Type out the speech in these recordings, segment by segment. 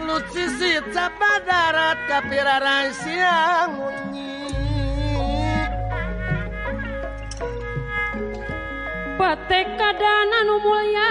Lucisapa darat kapiraran siang munyi Batek kadana nu mulia.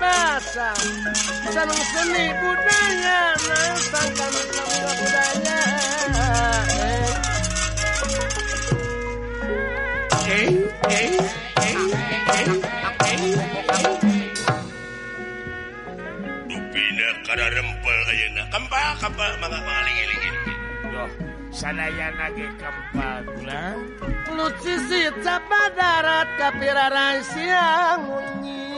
bahasa Sarung seni budaya Nangsangkan sama budaya Eh, eh, eh, eh, eh. Dupina kada rempel ayeuna Kempa kempa mangga mangaling-ilingin Loh, sanaya nage kempa gula. Lu cisit capa darat kapiraran siang unyi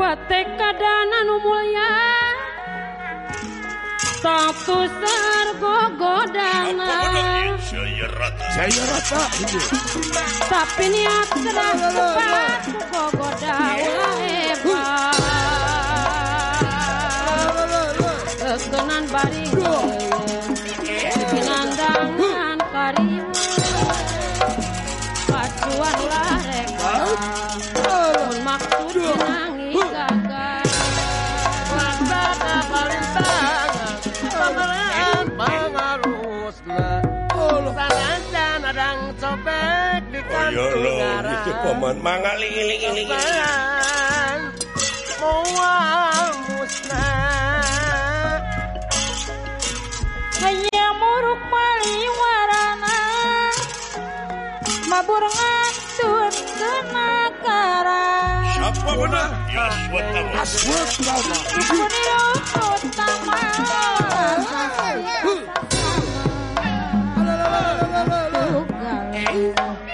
Pate kadana nu mulya. Satu sargo godana. Saya rata Saya rata ini. Tapi niat sedang Hanya muruk maliwarana Mabur ngantur kenakaran apa benar? Kuniro utama Duh. Putut kumur di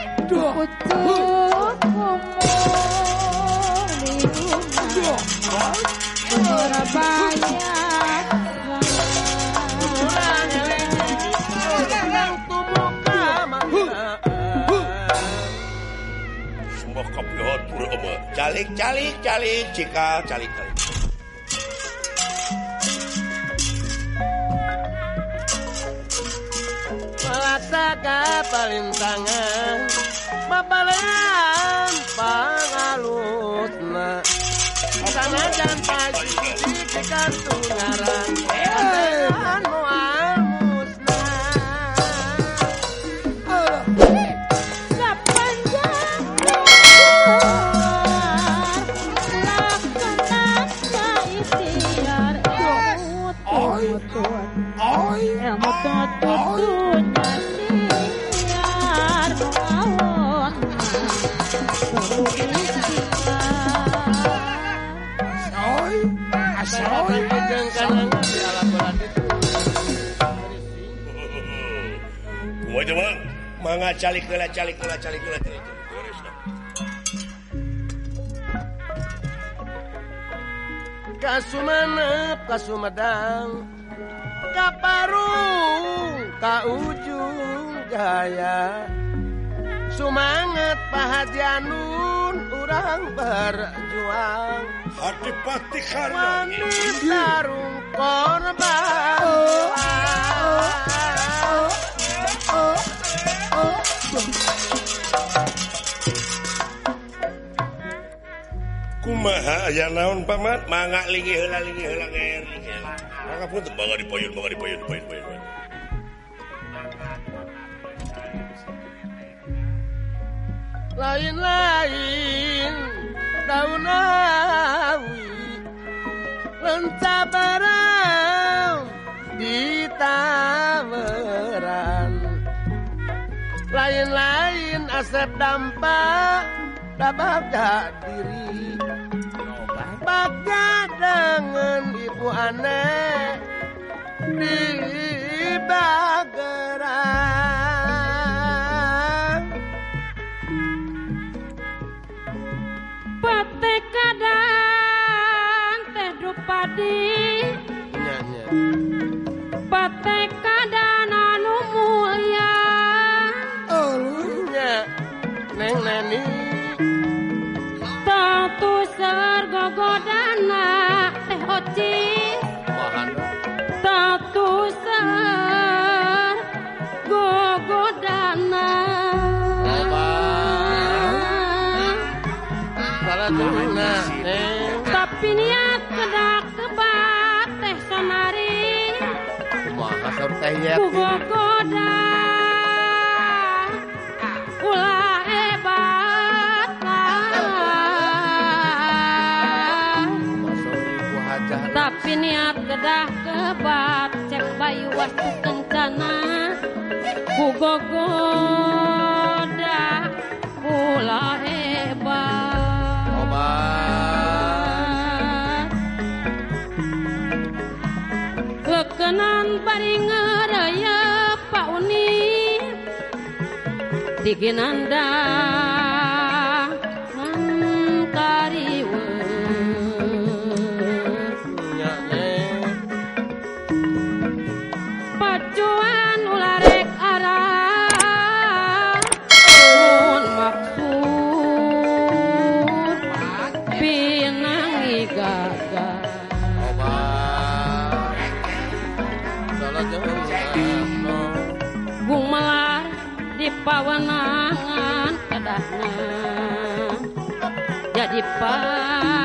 Calik, calik, calik, cikal, calik, calik. Malaksaka palintangan Babalean pangalusna Sanajan pagi di kartu ngarang Edan moal musnah Sepanjang Laksanakan ikhtiar Ilmu tutun Oi. Ilmu tutun Mangga calik heula, calik heula, calik heula, calik. Kasumanep kasumedang Kaparung ka ujung gaya. Sumanget pahajanun urang berjuang. Hati pati karna. Wanita rung korban Kumaha aya naon pamat? Mangga lingi heula, lingi heula, nger. Mangga pun mangga dipoyun, mangga dipoyun, dipoyun. dipoyun. Lain-lain daun awi Lenca barang di tameran lain-lain aset dampak dabaga diri. Baga dengan ibu aneh di bagera Tentu sergogodana teh Tapi niat kedak kebat teh samari. Kumaha saur teh ya kedah kebat Cek bayu wastu kencana. Kugogoda Ulah hebat. Obat. Kekenan bari ngeraya Pak Uni. Diginanda kariweus Pinangi jumna no Gumelar di pawenangan kedahna Jadi pa